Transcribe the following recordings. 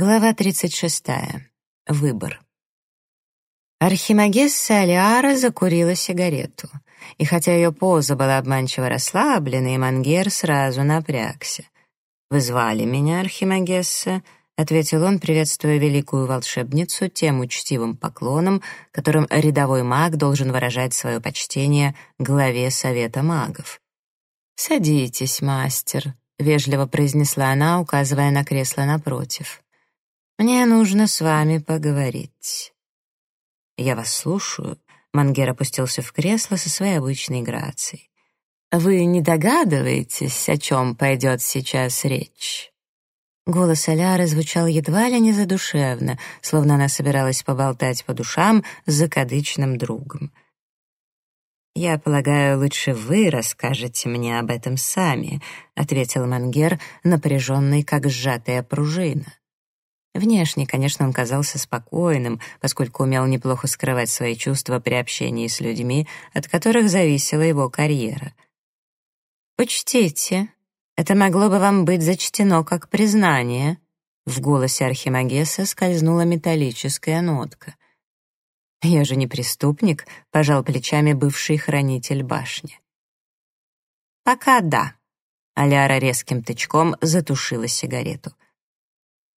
Глава 36. Выбор. Архимагесса Алиара закурила сигарету, и хотя ее поза была обманчиво расслабленной, Мангер сразу напрягся. «Вы звали меня, Архимагесса?» — ответил он, приветствуя великую волшебницу тем учтивым поклоном, которым рядовой маг должен выражать свое почтение главе Совета магов. «Садитесь, мастер», — вежливо произнесла она, указывая на кресло напротив. Мне нужно с вами поговорить». «Я вас слушаю», — Мангер опустился в кресло со своей обычной грацией. «Вы не догадываетесь, о чем пойдет сейчас речь?» Голос Аляры звучал едва ли не задушевно, словно она собиралась поболтать по душам с закадычным другом. «Я полагаю, лучше вы расскажете мне об этом сами», — ответил Мангер, напряженный, как сжатая пружина. Внешне, конечно, он казался спокойным, поскольку умел неплохо скрывать свои чувства при общении с людьми, от которых зависела его карьера. «Учтите, это могло бы вам быть зачтено как признание», в голосе Архимагеса скользнула металлическая нотка. «Я же не преступник», — пожал плечами бывший хранитель башни. «Пока да», — Аляра резким тычком затушила сигарету.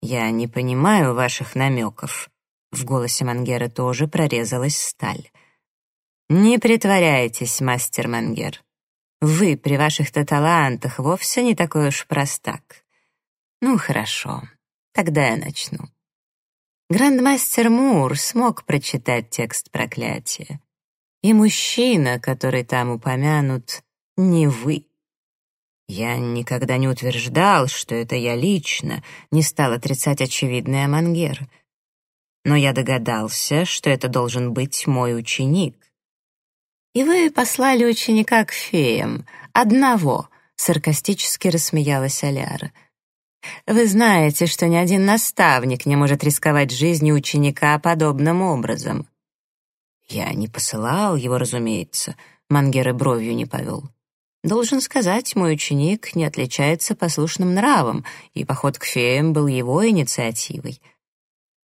«Я не понимаю ваших намеков». В голосе Мангера тоже прорезалась сталь. «Не притворяйтесь, мастер Мангер. Вы при ваших-то талантах вовсе не такой уж простак. Ну, хорошо, тогда я начну. Грандмастер Мур смог прочитать текст проклятия. И мужчина, который там упомянут, не вы. Я никогда не утверждал, что это я лично, не стал отрицать очевидный Амангер. Но я догадался, что это должен быть мой ученик. «И вы послали ученика к феям. Одного», — саркастически рассмеялась Аляра. «Вы знаете, что ни один наставник не может рисковать жизнью ученика подобным образом». «Я не посылал его, разумеется», — Мангер и бровью не повел. Должен сказать, мой ученик не отличается послушным нравом, и поход к феям был его инициативой.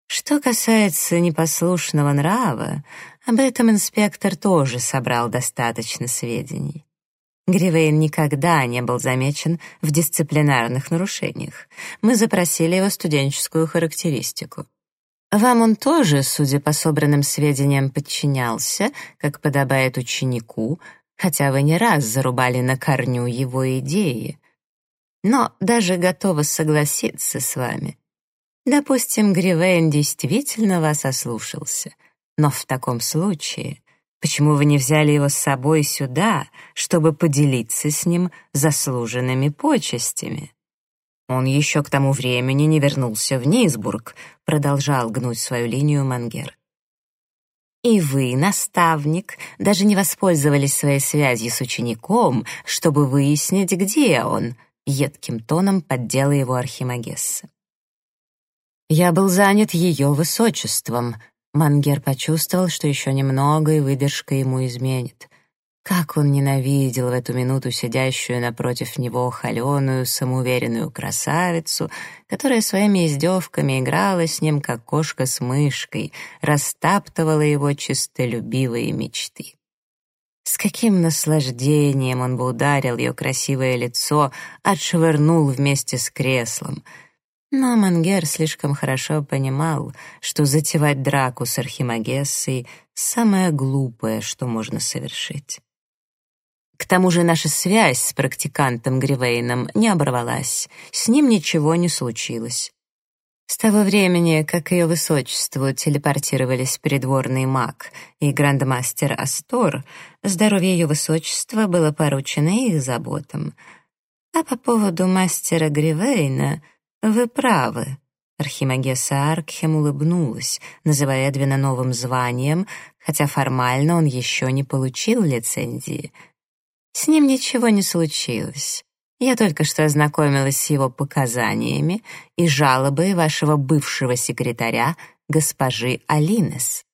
Что касается непослушного нрава, об этом инспектор тоже собрал достаточно сведений. Гривейн никогда не был замечен в дисциплинарных нарушениях. Мы запросили его студенческую характеристику. Вам он тоже, судя по собранным сведениям, подчинялся, как подобает ученику, хотя вы не раз зарубали на корню его идеи. Но даже готова согласиться с вами. Допустим, Гривейн действительно вас ослушался, но в таком случае почему вы не взяли его с собой сюда, чтобы поделиться с ним заслуженными почестями? Он еще к тому времени не вернулся в Низбург, продолжал гнуть свою линию Мангер. И вы, наставник, даже не воспользовались своей связью с учеником, чтобы выяснить, где он, едким тоном поддела его Архимагесса. Я был занят ее высочеством. Мангер почувствовал, что еще немного, и выдержка ему изменит. Как он ненавидел в эту минуту сидящую напротив него холеную, самоуверенную красавицу, которая своими издевками играла с ним, как кошка с мышкой, растаптывала его чистолюбивые мечты. С каким наслаждением он бы ударил ее красивое лицо, отшвырнул вместе с креслом. Но Мангер слишком хорошо понимал, что затевать драку с Архимагессой — самое глупое, что можно совершить. К тому же наша связь с практикантом Гривейном не оборвалась, с ним ничего не случилось. С того времени, как ее высочеству телепортировались придворный маг и грандмастер Астор, здоровье ее высочества было поручено их заботам. А по поводу мастера Гривейна вы правы. Архимагесса Аркхем улыбнулась, называя Эдвина новым званием, хотя формально он еще не получил лицензии — с ним ничего не случилось. Я только что ознакомилась с его показаниями и жалобой вашего бывшего секретаря, госпожи Алинес.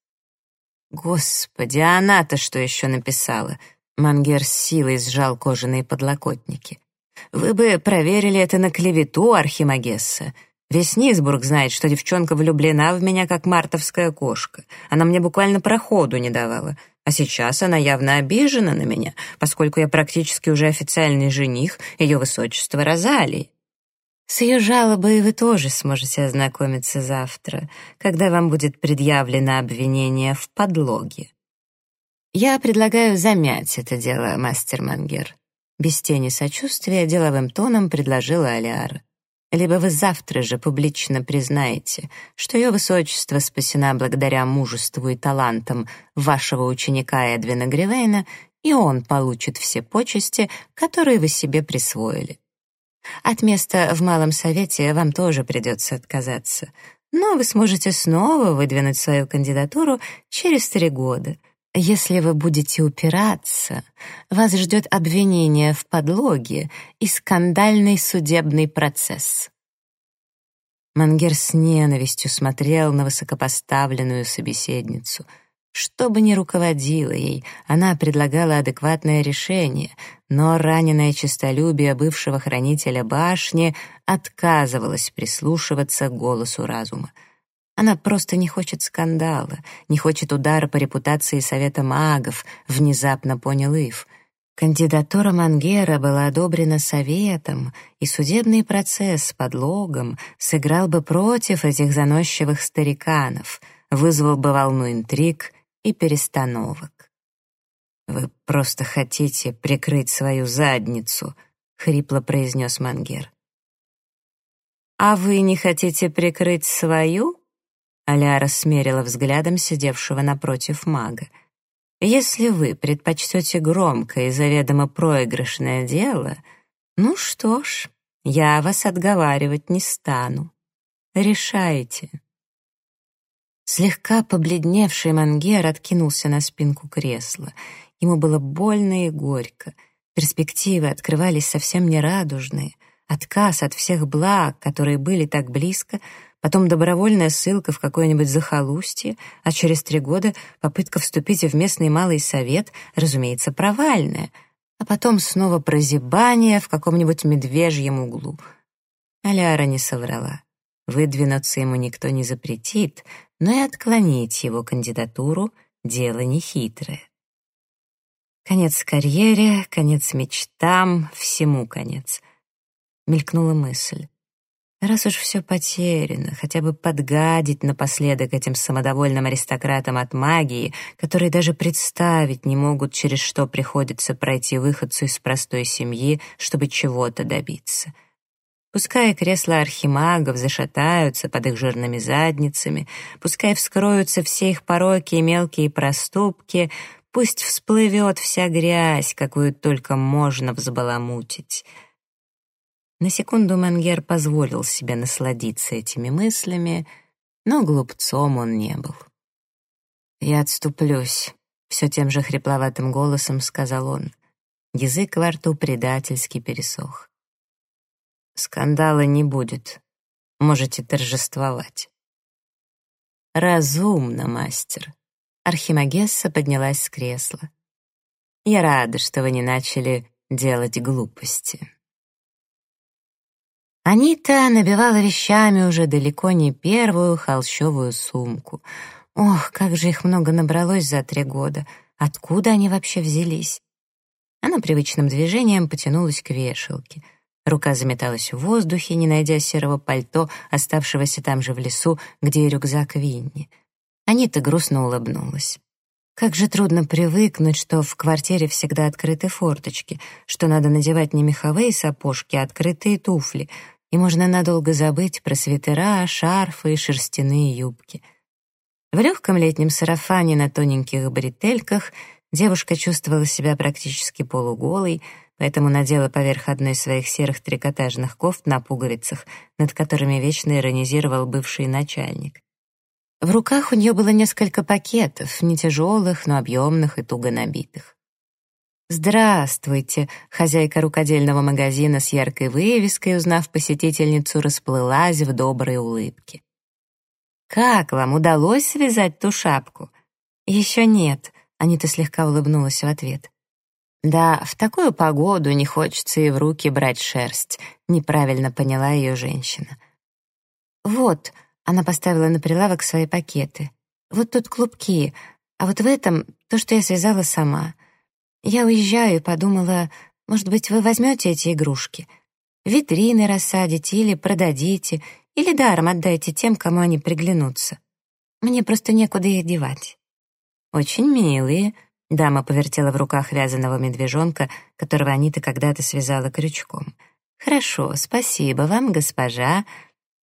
Господи, а она-то что еще написала? Мангер с силой сжал кожаные подлокотники. Вы бы проверили это на клевету Архимагесса. Весь Низбург знает, что девчонка влюблена в меня, как мартовская кошка. Она мне буквально проходу не давала. А сейчас она явно обижена на меня, поскольку я практически уже официальный жених ее высочества Розалии. С ее жалобой вы тоже сможете ознакомиться завтра, когда вам будет предъявлено обвинение в подлоге. Я предлагаю замять это дело, мастер Мангер. Без тени сочувствия деловым тоном предложила Алиара. Либо вы завтра же публично признаете, что ее высочество спасена благодаря мужеству и талантам вашего ученика Эдвина Гривейна, и он получит все почести, которые вы себе присвоили. От места в Малом Совете вам тоже придется отказаться, но вы сможете снова выдвинуть свою кандидатуру через три года. Если вы будете упираться, вас ждет обвинение в подлоге и скандальный судебный процесс. Мангер с ненавистью смотрел на высокопоставленную собеседницу — что бы ни руководило ей, она предлагала адекватное решение, но раненое честолюбие бывшего хранителя башни отказывалось прислушиваться к голосу разума. Она просто не хочет скандала, не хочет удара по репутации Совета магов, внезапно понял Ив. Кандидатура Мангера была одобрена Советом, и судебный процесс с подлогом сыграл бы против этих заносчивых стариканов, вызвал бы волну интриг и перестановок. «Вы просто хотите прикрыть свою задницу», — хрипло произнес Мангер. «А вы не хотите прикрыть свою?» Аляра смерила взглядом сидевшего напротив мага. «Если вы предпочтете громкое и заведомо проигрышное дело, ну что ж, я вас отговаривать не стану. Решайте». Слегка побледневший Мангер откинулся на спинку кресла. Ему было больно и горько. Перспективы открывались совсем нерадужные. Отказ от всех благ, которые были так близко, потом добровольная ссылка в какое-нибудь захолустье, а через три года попытка вступить в местный малый совет, разумеется, провальная, а потом снова прозябание в каком-нибудь медвежьем углу. Аляра не соврала. Выдвинуться ему никто не запретит, но и отклонить его кандидатуру — дело нехитрое. Конец карьере, конец мечтам, всему конец. Мелькнула мысль. Раз уж все потеряно, хотя бы подгадить напоследок этим самодовольным аристократам от магии, которые даже представить не могут, через что приходится пройти выходцу из простой семьи, чтобы чего-то добиться. Пускай кресла архимагов зашатаются под их жирными задницами, пускай вскроются все их пороки и мелкие проступки, пусть всплывет вся грязь, какую только можно взбаламутить. На секунду Мангер позволил себе насладиться этими мыслями, но глупцом он не был. «Я отступлюсь», — все тем же хрипловатым голосом сказал он. Язык во рту предательски пересох. Скандала не будет. Можете торжествовать. Разумно, мастер. Архимагесса поднялась с кресла. Я рада, что вы не начали делать глупости. Анита набивала вещами уже далеко не первую холщовую сумку. Ох, как же их много набралось за три года. Откуда они вообще взялись? Она привычным движением потянулась к вешалке — Рука заметалась в воздухе, не найдя серого пальто, оставшегося там же в лесу, где и рюкзак Винни. Анита грустно улыбнулась. Как же трудно привыкнуть, что в квартире всегда открыты форточки, что надо надевать не меховые сапожки, а открытые туфли, и можно надолго забыть про свитера, шарфы и шерстяные юбки. В легком летнем сарафане на тоненьких бретельках девушка чувствовала себя практически полуголой, поэтому надела поверх одной из своих серых трикотажных кофт на пуговицах, над которыми вечно иронизировал бывший начальник. В руках у нее было несколько пакетов, не тяжелых, но объемных и туго набитых. «Здравствуйте!» — хозяйка рукодельного магазина с яркой вывеской, узнав посетительницу, расплылась в доброй улыбке. «Как вам удалось связать ту шапку?» «Еще нет», — Анита слегка улыбнулась в ответ. Да, в такую погоду не хочется и в руки брать шерсть, неправильно поняла ее женщина. «Вот», — она поставила на прилавок свои пакеты. «Вот тут клубки, а вот в этом то, что я связала сама. Я уезжаю и подумала, может быть, вы возьмете эти игрушки? Витрины рассадите или продадите, или даром отдайте тем, кому они приглянутся. Мне просто некуда их девать». «Очень милые», — дама повертела в руках вязаного медвежонка, которого Анита когда-то связала крючком. «Хорошо, спасибо вам, госпожа».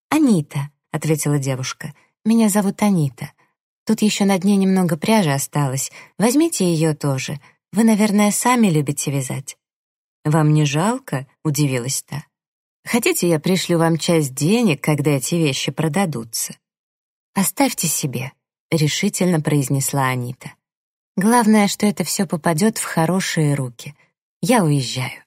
«Анита», — ответила девушка. «Меня зовут Анита. Тут еще на дне немного пряжи осталось. Возьмите ее тоже. Вы, наверное, сами любите вязать». «Вам не жалко?» — удивилась та. «Хотите, я пришлю вам часть денег, когда эти вещи продадутся?» «Оставьте себе», — решительно произнесла Анита. «Главное, что это все попадет в хорошие руки. Я уезжаю».